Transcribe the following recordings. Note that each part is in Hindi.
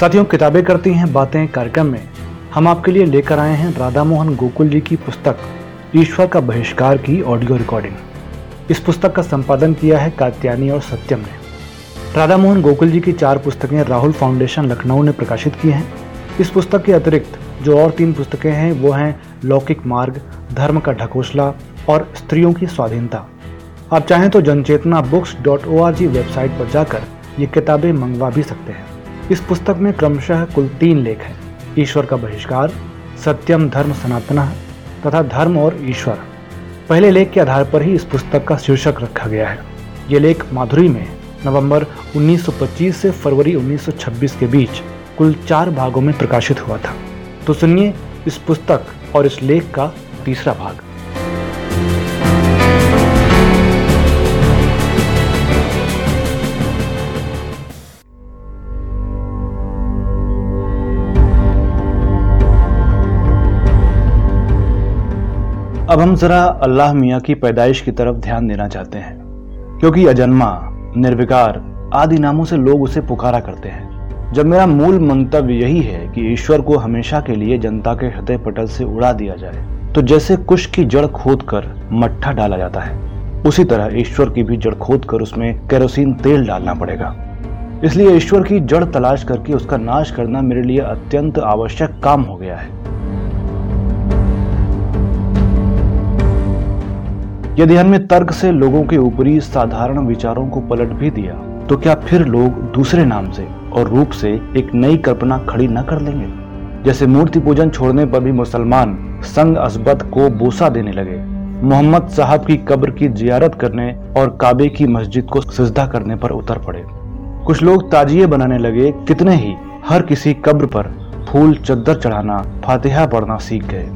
साथियों, किताबें करती हैं, बातें कार्यक्रम में। हम आपके लिए लेकर आए हैं राधा मोहन गोकुल जी की पुस्तक, ईश्वर का बहिष्कार की ऑडियो रिकॉर्डिंग। इस पुस्तक का संपादन किया है कात्यानी और सत्यम ने। राधा मोहन गोकुल जी की चार पुस्तकें राहुल फाउंडेशन, लखनऊ ने प्रकाशित की हैं। इस पुस्तक के अतिरिक्त जो और तीन पुस्तकें हैं, वो हैं लौकिक मार्ग, धर्म का ढकोसला और स्त्रियों की स्वाधीनता। आप चाहें तो जनचेतना बुक्स डॉट ओ वेबसाइट पर जाकर ये किताबें मंगवा भी सकते हैं। इस पुस्तक में क्रमशः कुल तीन लेख हैं, ईश्वर का बहिष्कार, सत्यम, धर्म, सनातन तथा धर्म और ईश्वर। पहले लेख के आधार पर ही इस पुस्तक का शीर्षक रखा गया है। ये लेख माधुरी में, नवंबर 1925 से फरवरी 1926 के बीच कुल चार भागों में प्रकाशित हुआ था। तो सुनिए इस पुस्तक और इस लेख का तीसरा भाग। अब हम जरा अल्लाह मियाँ की पैदाइश की तरफ़ ध्यान देना चाहते हैं, क्योंकि अजन्मा, निर्विकार आदि नामों से लोग उसे पुकारा करते हैं। जब मेरा मूल मंतव्य यही है कि ईश्वर को हमेशा के लिए जनता के हृदय पटल से उड़ा दिया जाए तो जैसे कुश की जड़ खोद कर मट्ठा डाला जाता है, उसी तरह ईश्वर की भी जड़ खोद कर उसमें केरोसिन तेल डालना पड़ेगा। इसलिए ईश्वर की जड़ तलाश करके उसका नाश करना मेरे लिए अत्यंत आवश्यक काम हो गया है। यदि हमने तर्क से लोगों के ऊपरी साधारण विचारों को पलट भी दिया तो क्या फिर लोग दूसरे नाम से और रूप से एक नई कल्पना खड़ी न कर लेंगे? जैसे मूर्ति पूजन छोड़ने पर भी मुसलमान संग असबत को बोसा देने लगे। मोहम्मद साहब की कब्र की जियारत करने और काबे की मस्जिद को सजदा करने पर उतर पड़े। कुछ लोग ताजिए बनाने लगे कितने ही हर किसी कब्र पर फूल चद्दर चढ़ाना, फातिहा पढ़ना सीख गए।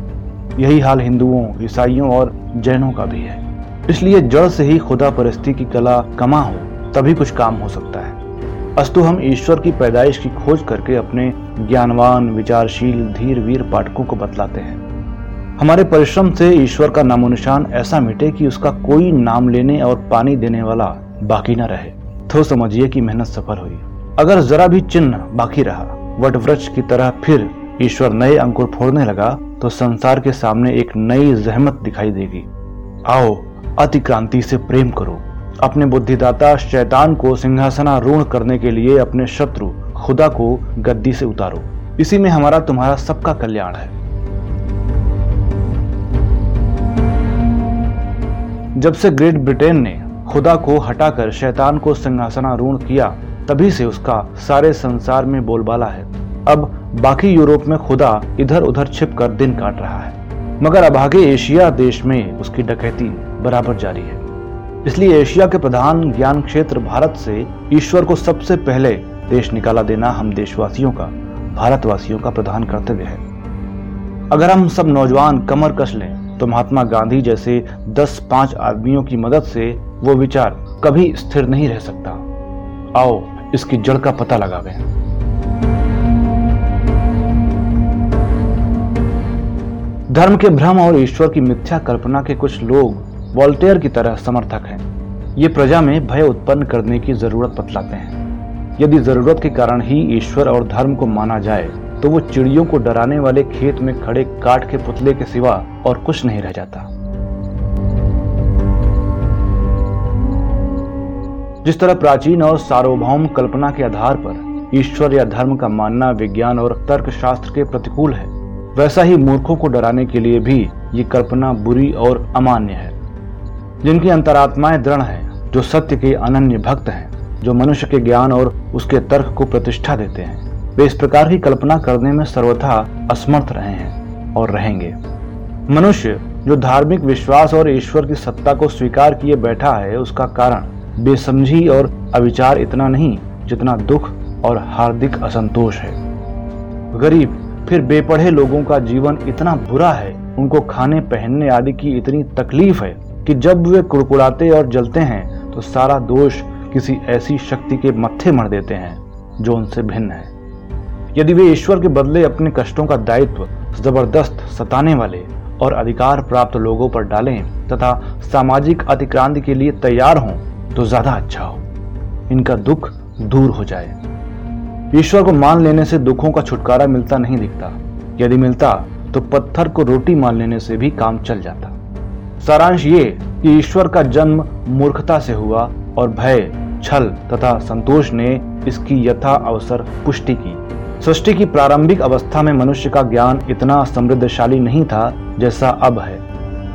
यही हाल हिंदुओं, ईसाइयों और जैनों का भी है। इसलिए जड़ से ही खुदा परस्ती की कला कमा हो, तभी कुछ काम हो सकता है। अस्तु हम ईश्वर की पैदाइश की खोज करके अपने ज्ञानवान, विचारशील, धीर वीर पाठकों को बतलाते हैं। हमारे परिश्रम से ईश्वर का नामो ऐसा मिटे कि उसका कोई नाम लेने और पानी देने वाला बाकी न रहे। तो समझिए कि मेहनत सफल हुई। अगर जरा भी चिन्ह बाकी रहा वट वृक्ष की तरह फिर ईश्वर नए अंकुर फोड़ने लगा तो संसार के सामने एक नई जहमत दिखाई देगी। आओ अतिक्रांति से प्रेम करो। अपने बुद्धिदाता शैतान को सिंहासनारूढ़ करने के लिए अपने शत्रु खुदा को गद्दी से उतारो। इसी में हमारा तुम्हारा सबका कल्याण है। जब से ग्रेट ब्रिटेन ने खुदा को हटाकर शैतान को सिंहासनारूढ़ किया, तभी से उसका सारे संसार में बोलबाला है। अब बाकी यूरोप में खुदा इधर उधर छिप कर दिन काट रहा है। मगर अभागे एशिया देश में उसकी डकैती बराबर जारी है। इसलिए एशिया के प्रधान ज्ञान क्षेत्र भारत से ईश्वर को सबसे पहले देश निकाला देना हम देशवासियों का, भारतवासियों का प्रधान कर्तव्य है। अगर हम सब नौजवान कमर कस लें तो महात्मा गांधी जैसे 10 आदमियों की मदद से वो विचार कभी स्थिर नहीं रह सकता। आओ, इसकी जड़ का पता लगावे धर्म के भ्रम और ईश्वर की मिथ्या कल्पना के कुछ लोग वॉल्टेयर की तरह समर्थक हैं। ये प्रजा में भय उत्पन्न करने की ज़रूरत बतलाते हैं। यदि ज़रूरत के कारण ही ईश्वर और धर्म को माना जाए तो वो चिड़ियों को डराने वाले खेत में खड़े काट के पुतले के सिवा और कुछ नहीं रह जाता। जिस तरह प्राचीन और सार्वभौम कल्पना के आधार पर ईश्वर या धर्म का मानना विज्ञान और तर्क शास्त्र के प्रतिकूल है, वैसा ही मूर्खों को डराने के लिए भी ये कल्पना बुरी और अमान्य है। जिनकी अंतरात्माएँ दृढ़ हैं, जो सत्य के अनन्य भक्त हैं, जो मनुष्य के ज्ञान और उसके तर्क को प्रतिष्ठा देते हैं। वे इस प्रकार की कल्पना करने में सर्वथा असमर्थ रहे हैं और रहेंगे। मनुष्य, जो धार्मिक विश्वास और ईश्वर की सत्ता को स्वीकार किए बैठा है, उसका कारण बेसमझी और अविचार इतना नहीं, जितना दुख और हार्दिक असंतोष है। गरीब, फिर बेपढ़े लोगों का जीवन इतना बुरा है, उनको खाने, पहनने आदि की इतनी तकलीफ़ है कि जब वे कुड़कुड़ाते और जलते हैं तो सारा दोष किसी ऐसी शक्ति के मत्थे मर देते हैं, जो उनसे भिन्न है। यदि वे ईश्वर के बदले अपने कष्टों का दायित्व ज़बरदस्त सताने वाले और अधिकार प्राप्त लोगों पर डालें, तथा सामाजिक अतिक्रांति के लिए तैयार हों तो ज़्यादा अच्छा हो। इनका दुख दूर हो जाए। ईश्वर को मान लेने से दुखों का छुटकारा मिलता नहीं दिखता। यदि मिलता तो पत्थर को रोटी मान लेने से भी काम चल जाता। सारांश ये कि ईश्वर का जन्म मूर्खता से हुआ और भय, छल तथा संतोष ने इसकी यथा अवसर पुष्टि की। सृष्टि की प्रारंभिक अवस्था में मनुष्य का ज्ञान इतना समृद्धशाली नहीं था जैसा अब है।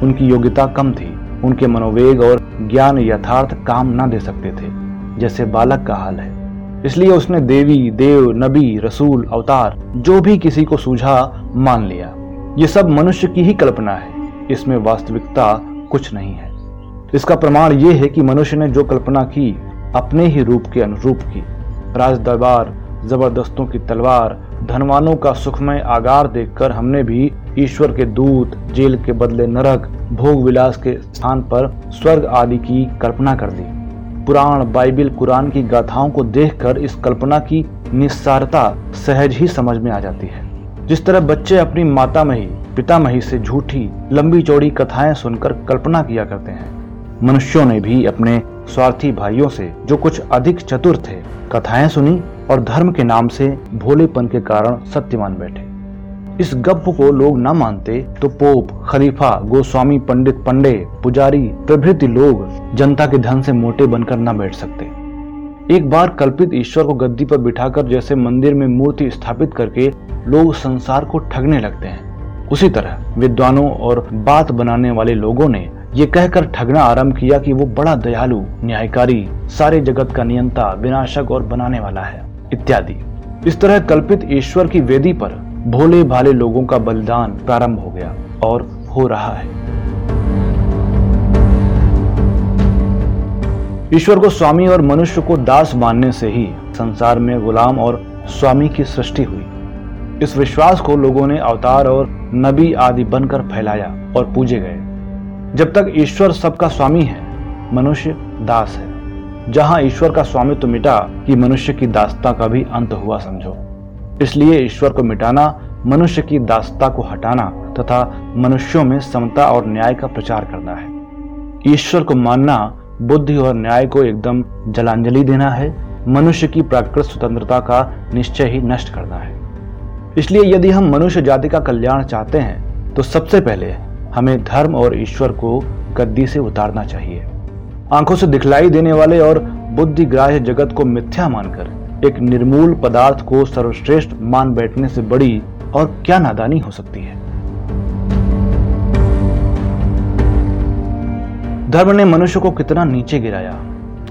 उनकी योग्यता कम थी, उनके मनोवेग और ज्ञान यथार्थ काम न दे सकते थे, जैसे बालक का हाल है। इसलिए उसने देवी, देव, नबी, रसूल, अवतार, जो भी किसी को सूझा, मान लिया। ये सब मनुष्य की ही कल्पना है। इसमें वास्तविकता कुछ नहीं है। इसका प्रमाण ये है कि मनुष्य ने जो कल्पना की, अपने ही रूप के अनुरूप की। राज दरबार जबरदस्तों की तलवार, धनवानों का सुखमय आगार देखकर हमने भी ईश्वर के दूत, जेल के बदले नरक भोग विलास के स्थान पर स्वर्ग आदि की कल्पना कर दी। पुराण, बाइबिल, कुरान की गाथाओं को देखकर इस कल्पना की निस्सारता सहज ही समझ में आ जाती है। जिस तरह बच्चे अपनी माता मही पिता मही से झूठी, लंबी चौड़ी कथाएँ सुनकर कल्पना किया करते हैं। मनुष्यों ने भी अपने स्वार्थी भाइयों से जो कुछ अधिक चतुर थे, कथाएँ सुनी और धर्म के नाम से भोलेपन के कारण सत्यवान बैठे। इस गप को लोग न मानते तो पोप, खलीफा, गोस्वामी, पंडित, पंडे, पुजारी, प्रभृति लोग जनता के धन से मोटे बनकर न बैठ सकते। एक बार कल्पित ईश्वर को गद्दी पर बिठाकर जैसे मंदिर में मूर्ति स्थापित करके लोग संसार को ठगने लगते हैं। उसी तरह विद्वानों और बात बनाने वाले लोगों ने ये कहकर ठगना आरंभ किया कि वो बड़ा दयालु, न्यायकारी, सारे जगत का नियंता, विनाशक और बनाने वाला है, इत्यादि। इस तरह कल्पित ईश्वर की वेदी पर भोले भाले लोगों का बलिदान प्रारंभ हो गया और हो रहा है। ईश्वर को स्वामी और मनुष्य को दास मानने से ही संसार में गुलाम और स्वामी की सृष्टि हुई। इस विश्वास को लोगों ने अवतार और नबी आदि बनकर फैलाया और पूजे गए। जब तक ईश्वर सबका स्वामी है, मनुष्य दास है। जहाँ ईश्वर का स्वामित्व तो मिटा कि मनुष्य की दासता का भी अंत हुआ समझो। इसलिए ईश्वर को मिटाना, मनुष्य की दासता को हटाना तथा मनुष्यों में समता और न्याय का प्रचार करना है। ईश्वर को मानना बुद्धि और न्याय को एकदम जलांजलि देना है। मनुष्य की प्राकृत स्वतंत्रता का निश्चय ही नष्ट करना है। इसलिए यदि हम मनुष्य जाति का कल्याण चाहते हैं तो सबसे पहले हमें धर्म और ईश्वर को गद्दी से उतारना चाहिए। आँखों से दिखलाई देने वाले और बुद्धिग्राह्य जगत को मिथ्या मानकर एक निर्मूल पदार्थ को सर्वश्रेष्ठ मान बैठने से बड़ी और क्या नादानी हो सकती है? धर्म ने मनुष्य को कितना नीचे गिराया,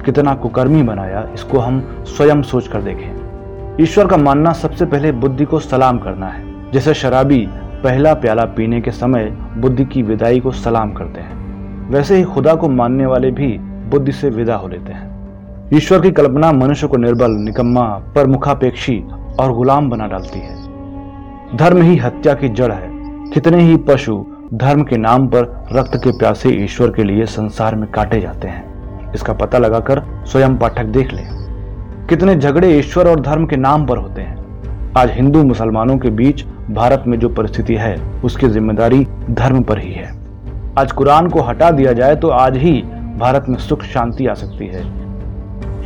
कितना कुकर्मी बनाया, इसको हम स्वयं सोच कर देखें। ईश्वर का मानना सबसे पहले बुद्धि को सलाम करना है। जैसे शराबी पहला प्याला पीने के समय बुद्धि की विदाई को सलाम करते हैं, वैसे ही खुदा को मानने वाले भी बुद्धि से विदा हो लेते हैं। ईश्वर की कल्पना मनुष्य को निर्बल, निकम्मा पर मुखापेक्षी और गुलाम बना डालती है। धर्म ही हत्या की जड़ है। कितने ही पशु धर्म के नाम पर रक्त के प्यासे ईश्वर के लिए संसार में काटे जाते हैं। इसका पता लगाकर स्वयं पाठक देख ले। कितने झगड़े ईश्वर और धर्म के नाम पर होते हैं। आज हिंदू मुसलमानों के बीच भारत में जो परिस्थिति है, उसकी ज़िम्मेदारी धर्म पर ही है। आज कुरान को हटा दिया जाए तो आज ही भारत में सुख शांति आ सकती है।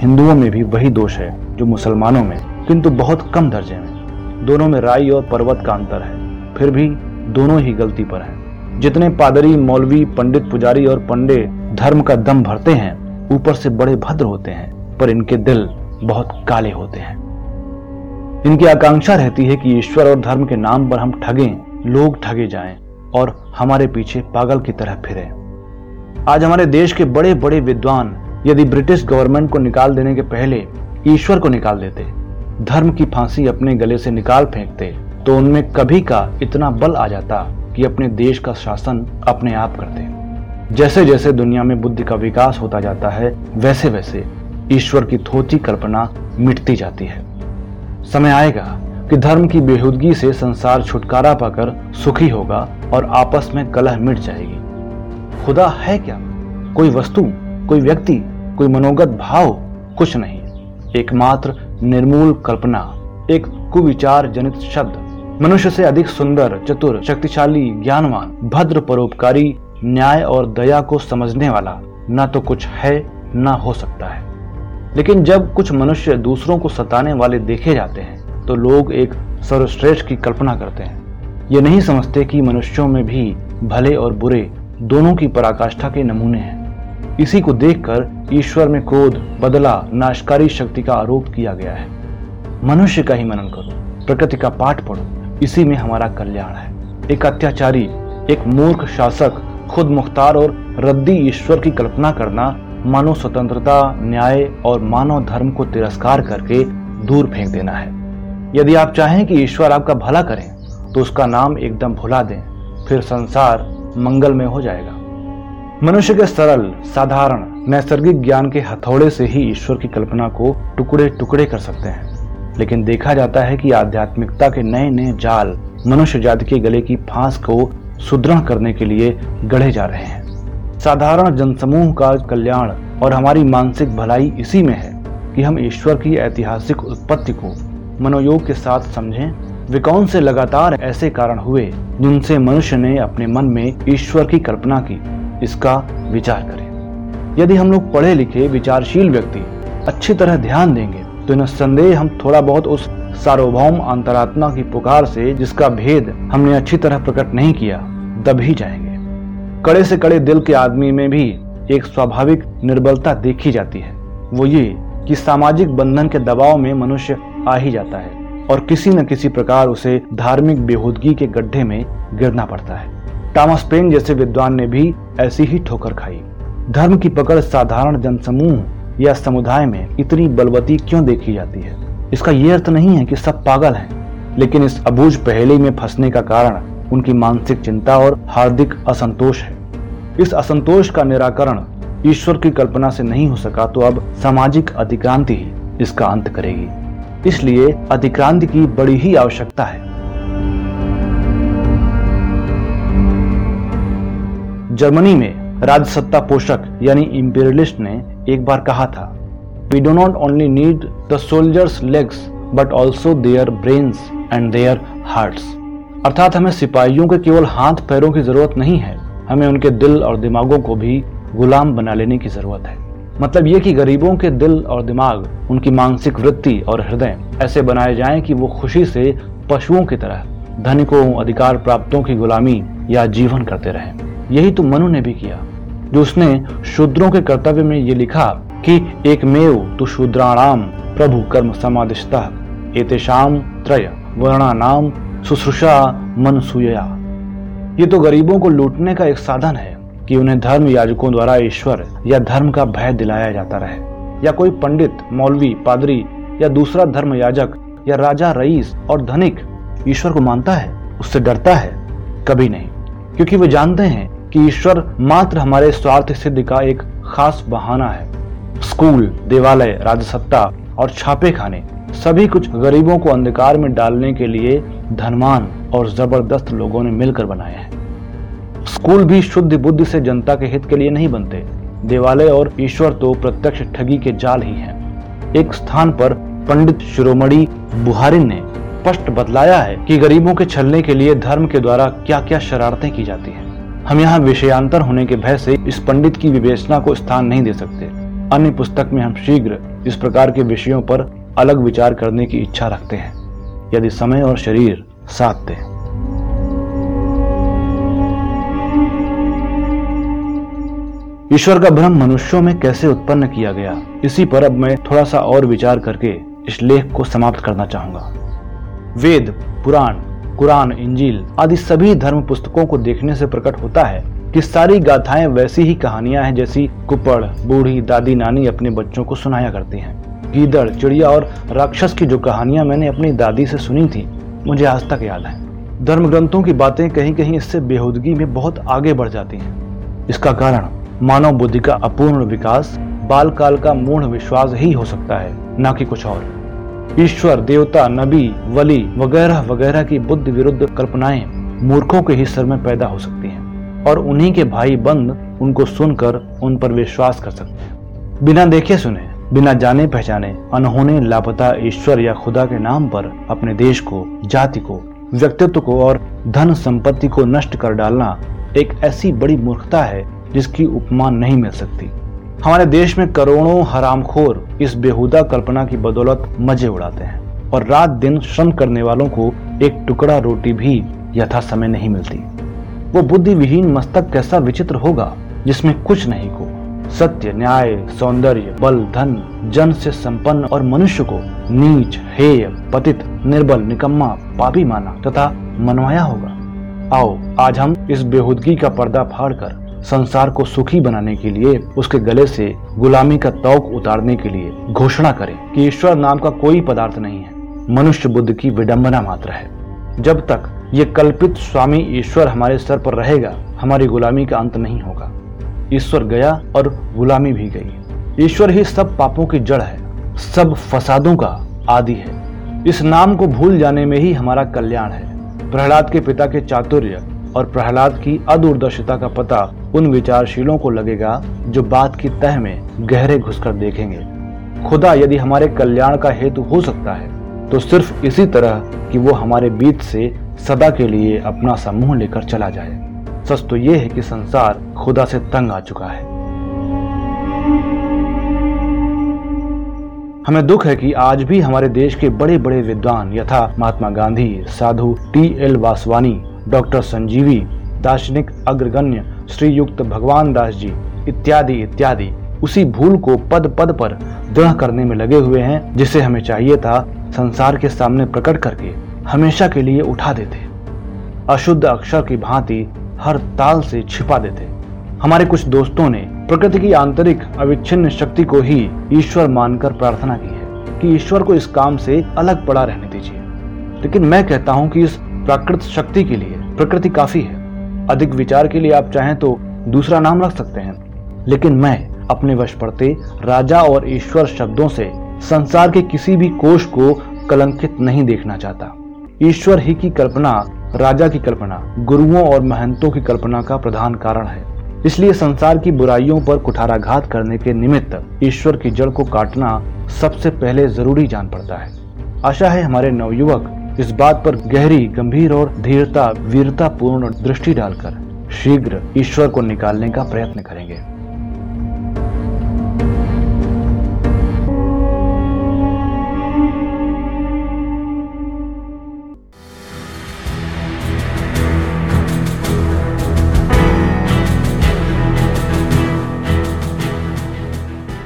हिंदुओं में भी वही दोष है जो मुसलमानों में, किंतु बहुत कम दर्जे में। दोनों में राई और पर्वत का अंतर है, फिर भी दोनों ही गलती पर हैं। जितने पादरी, मौलवी, पंडित, पुजारी और पंडे धर्म का दम भरते हैं, ऊपर से बड़े भद्र होते हैं, पर इनके दिल बहुत काले होते हैं। इनकी आकांक्षा रहती है कि ईश्वर और धर्म के नाम पर हम ठगें, लोग ठगे जाएँ और हमारे पीछे पागल की तरह फिरे। आज हमारे देश के बड़े बड़े विद्वान यदि ब्रिटिश गवर्नमेंट को निकाल देने के पहले ईश्वर को निकाल देते, धर्म की फांसी अपने गले से निकाल फेंकते तो उनमें कभी का इतना बल आ जाता कि अपने देश का शासन अपने आप करते जैसे जैसे दुनिया में बुद्धि का विकास होता जाता है वैसे वैसे ईश्वर की थोती कल्पना मिटती जाती है। समय आएगा कि धर्म की बेहूदगी से संसार छुटकारा पाकर सुखी होगा और आपस में कलह मिट जाएगी। खुदा है क्या? कोई वस्तु, कोई व्यक्ति, कोई मनोगत भाव कुछ नहीं। एकमात्र निर्मूल कल्पना, एक कुविचार जनित शब्द। मनुष्य से अधिक सुंदर, चतुर, शक्तिशाली, ज्ञानवान, भद्र, परोपकारी, न्याय और दया को समझने वाला न तो कुछ है, न हो सकता है। लेकिन जब कुछ मनुष्य दूसरों को सताने वाले देखे जाते हैं तो लोग एक सर्वश्रेष्ठ की कल्पना करते हैं। ये नहीं समझते कि मनुष्यों में भी भले और बुरे दोनों की पराकाष्ठा के नमूने हैं। इसी को देखकर ईश्वर में क्रोध, बदला, नाशकारी शक्ति का आरोप किया गया है। मनुष्य का ही मनन करो, प्रकृति का पाठ पढ़ो। इसी में हमारा कल्याण है। एक अत्याचारी, एक मूर्ख शासक, खुद मुख्तार और रद्दी ईश्वर की कल्पना करना, मानव स्वतंत्रता, न्याय और मानव धर्म को तिरस्कार करके दूर फेंक देना है। यदि आप चाहें कि ईश्वर आपका भला करें तो उसका नाम एकदम भुला दें, फिर संसार मंगल में हो जाएगा। मनुष्य के सरल, साधारण, नैसर्गिक ज्ञान के हथौड़े से ही ईश्वर की कल्पना को टुकड़े टुकड़े कर सकते हैं। लेकिन देखा जाता है कि आध्यात्मिकता के नए नए जाल मनुष्य जाति के गले की फांस को सुदृढ़ करने के लिए गढ़े जा रहे हैं। साधारण जनसमूह का कल्याण और हमारी मानसिक भलाई इसी में है कि हम ईश्वर की ऐतिहासिक उत्पत्ति को मनोयोग के साथ समझें। वे कौन से लगातार ऐसे कारण हुए जिनसे मनुष्य ने अपने मन में ईश्वर की कल्पना की, इसका विचार करें। यदि हम लोग पढ़े लिखे विचारशील व्यक्ति अच्छी तरह ध्यान देंगे तो निस्संदेह हम थोड़ा बहुत उस सार्वभौम अंतरात्मा की पुकार से, जिसका भेद हमने अच्छी तरह प्रकट नहीं किया, दब ही जाएँगे। कड़े से कड़े दिल के आदमी में भी एक स्वाभाविक निर्बलता देखी जाती है। वो ये कि सामाजिक बंधन के दबाव में मनुष्य आ ही जाता है और किसी न किसी प्रकार उसे धार्मिक बेहूदगी के गड्ढे में गिरना पड़ता है। टॉमस पेन जैसे विद्वान ने भी ऐसी ही ठोकर खाई। धर्म की पकड़ साधारण जनसमूह या समुदाय में इतनी बलवती क्यों देखी जाती है? इसका यह अर्थ नहीं है कि सब पागल हैं, लेकिन इस अबूझ पहेली में फंसने का कारण उनकी मानसिक चिंता और हार्दिक असंतोष है। इस असंतोष का निराकरण ईश्वर की कल्पना से नहीं हो सका तो अब सामाजिक अधिक्रांति ही इसका अंत करेगी। इसलिए अधिक्रांति की बड़ी ही आवश्यकता है। जर्मनी में राजसत्ता पोषक यानी इंपेरियलिस्ट ने एक बार कहा था we do not only need the soldiers legs but also their brains and their hearts अर्थात हमें सिपाहियों के केवल हाथ पैरों की ज़रूरत नहीं है, हमें उनके दिल और दिमागों को भी गुलाम बना लेने की ज़रूरत है। मतलब ये कि गरीबों के दिल और दिमाग, उनकी मानसिक वृत्ति और हृदय ऐसे बनाए जाएँ कि वो खुशी से पशुओं की तरह, धनिकों, अधिकार प्राप्तों की गुलामी या जीवन करते रहें। यही तो मनु ने भी किया। जो उसने शूद्रों के कर्तव्य में ये लिखा कि एक मेव तु शूद्राणाम प्रभु कर्म समादिष्टा एतेषाम त्रय नाम शुश्रूषा मन सुया ये तो गरीबों को लूटने का एक साधन है कि उन्हें धर्म याजकों द्वारा ईश्वर या धर्म का भय दिलाया जाता रहे। या कोई पंडित, मौलवी, पादरी या दूसरा धर्म याजक या राजा, रईस और धनिक ईश्वर को मानता है, उससे डरता है? कभी नहीं, क्योंकि वे जानते हैं कि ईश्वर मात्र हमारे स्वार्थ सिद्धि का एक खास बहाना है। स्कूल, देवालय, राजसत्ता और छापे खाने सभी कुछ गरीबों को अंधकार में डालने के लिए धनवान और ज़बरदस्त लोगों ने मिलकर बनाए हैं। स्कूल भी शुद्ध बुद्धि से जनता के हित के लिए नहीं बनते। देवालय और ईश्वर तो प्रत्यक्ष ठगी के जाल ही हैं। एक स्थान पर पंडित शिरोमणि बुहारिन ने स्पष्ट बतलाया है कि गरीबों के छलने के लिए धर्म के द्वारा क्या क्या शरारतें की जाती हैं। हम यहाँ विषयांतर होने के भय से इस पंडित की विवेचना को स्थान नहीं दे सकते। अन्य पुस्तक में हम शीघ्र इस प्रकार के विषयों पर अलग विचार करने की इच्छा रखते हैं, यदि समय और शरीर साथ दे। ईश्वर का भ्रम मनुष्यों में कैसे उत्पन्न किया गया, इसी पर अब मैं थोड़ा सा और विचार करके इस लेख को समाप्त करना चाहूँगा। वेद, पुराण कुरान, इंजील आदि सभी धर्म पुस्तकों को देखने से प्रकट होता है कि सारी गाथाएँ वैसी ही कहानियाँ हैं जैसी कुपड़ बूढ़ी, दादी, नानी अपने बच्चों को सुनाया करती हैं। गीदड़, चिड़िया और राक्षस की जो कहानियाँ मैंने अपनी दादी से सुनी थी, मुझे आज तक याद है। धर्म ग्रंथों की बातें कहीं कहीं इससे बेहूदगी में बहुत आगे बढ़ जाती हैं। इसका कारण, मानव बुद्धि का अपूर्ण विकास बाल काल का मूढ़ विश्वास ही हो सकता है, न कि कुछ और। ईश्वर, देवता, नबी, वली वगैरह वगैरह की बुद्ध विरुद्ध कल्पनाएँ मूर्खों के ही सर में पैदा हो सकती हैं और उन्हीं के भाई बंद उनको सुनकर उन पर विश्वास कर सकते हैं। बिना देखे सुने, बिना जाने पहचाने अनहोने लापता ईश्वर या खुदा के नाम पर अपने देश को, जाति को, व्यक्तित्व को और धन संपत्ति को नष्ट कर डालना एक ऐसी बड़ी मूर्खता है जिसकी उपमा नहीं मिल सकती। हमारे देश में करोड़ों हरामखोर इस बेहुदा कल्पना की बदौलत मज़े उड़ाते हैं और रात दिन श्रम करने वालों को एक टुकड़ा रोटी भी यथा समय नहीं मिलती। वो बुद्धि विहीन मस्तक कैसा विचित्र होगा, जिसमें कुछ नहीं को। सत्य, न्याय, सौंदर्य, बल, धन, जन से संपन्न और मनुष्य को नीच, हेय, पतित, निर्बल, निकम्मा, पापी माना तथा मनवाया होगा। आओ, आज हम इस बेहुदगी का पर्दा फाड़कर संसार को सुखी बनाने के लिए उसके गले से गुलामी का तौक उतारने के लिए घोषणा करें कि ईश्वर नाम का कोई पदार्थ नहीं है। मनुष्य बुद्ध की विडंबना मात्र है। जब तक ये कल्पित स्वामी ईश्वर हमारे सर पर रहेगा, हमारी गुलामी का अंत नहीं होगा। ईश्वर गया और गुलामी भी गई। ईश्वर ही सब पापों की जड़ है, सब फसादों का आदि है। इस नाम को भूल जाने में ही हमारा कल्याण है। प्रहलाद के पिता के चातुर्य और प्रहलाद की अदूरदर्शिता का पता उन विचारशीलों को लगेगा जो बात की तह में गहरे घुसकर देखेंगे। खुदा, यदि हमारे कल्याण का हेतु हो सकता है तो सिर्फ़ इसी तरह कि वो हमारे बीच से सदा के लिए अपना समूह लेकर चला जाए। सच तो ये है कि संसार खुदा से तंग आ चुका है। हमें दुख है कि आज भी हमारे देश के बड़े बड़े विद्वान यथा Mahatma Gandhi, Sadhu T L Vaswani doctor Sanjivi, दार्शनिक अग्रगण्य, श्रीयुक्त भगवान दास जी, इत्यादि इत्यादि। उसी भूल को पद पद पर दृढ़ करने में लगे हुए हैं, जिसे हमें चाहिए था संसार के सामने प्रकट करके, हमेशा के लिए उठा देते। अशुद्ध अक्षर की भांति हर ताल से छिपा देते। हमारे कुछ दोस्तों ने प्रकृति की आंतरिक अविच्छिन्न शक्ति को ही ईश्वर मानकर प्रार्थना की है कि ईश्वर को इस काम से अलग पड़ा रहने दीजिए। लेकिन मैं कहता हूँ कि इस प्राकृत शक्ति के लिए प्रकृति काफ़ी है। अधिक विचार के लिए आप चाहें तो दूसरा नाम रख सकते हैं। लेकिन मैं अपने वश पड़ते राजा और ईश्वर शब्दों से संसार के किसी भी कोष को कलंकित नहीं देखना चाहता। ईश्वर ही की कल्पना, राजा की कल्पना, गुरुओं और महंतों की कल्पना का प्रधान कारण है। इसलिए संसार की बुराइयों पर कुठाराघात करने के निमित्त ईश्वर की जड़ को काटना सबसे पहले ज़रूरी जान पड़ता है। आशा है हमारे नवयुवक इस बात पर गहरी, गंभीर और धीरता वीरता पूर्ण दृष्टि डालकर शीघ्र ईश्वर को निकालने का प्रयत्न करेंगे।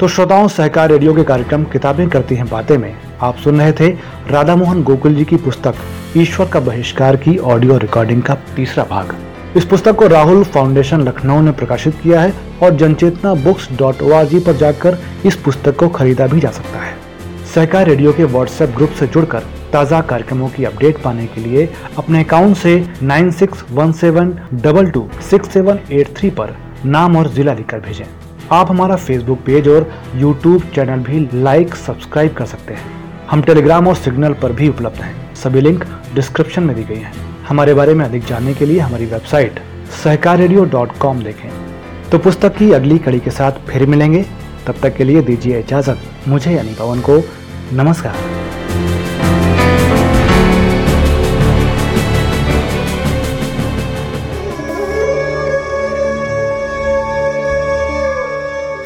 तो श्रोताओं, सहकार रेडियो के कार्यक्रम किताबें करती हैं बातें में। आप सुन रहे थे राधा मोहन गोकुल जी की पुस्तक ईश्वर का बहिष्कार की ऑडियो रिकॉर्डिंग का तीसरा भाग। इस पुस्तक को राहुल फाउंडेशन लखनऊ ने प्रकाशित किया है और जनचेतना बुक्स डॉट ओ पर जाकर इस पुस्तक को खरीदा भी जा सकता है। सहकार रेडियो के व्हाट्सएप ग्रुप से जुड़कर ताज़ा कार्यक्रमों की अपडेट पाने के लिए अपने अकाउंट से nine six one seven double two six seven eight three पर नाम और जिला लिखकर भेजें। आप हमारा फेसबुक पेज और यूट्यूब चैनल भी लाइक सब्सक्राइब कर सकते हैं। हम टेलीग्राम और सिग्नल पर भी उपलब्ध हैं। सभी लिंक डिस्क्रिप्शन में दी गई हैं। हमारे बारे में अधिक जानने के लिए हमारी वेबसाइट सहकार देखें। तो पुस्तक की अगली कड़ी के साथ फिर मिलेंगे। तब तक के लिए दीजिए इजाज़त। मुझे यानी पवन को नमस्कार।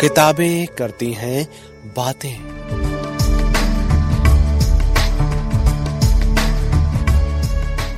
किताबें करती हैं, बातें।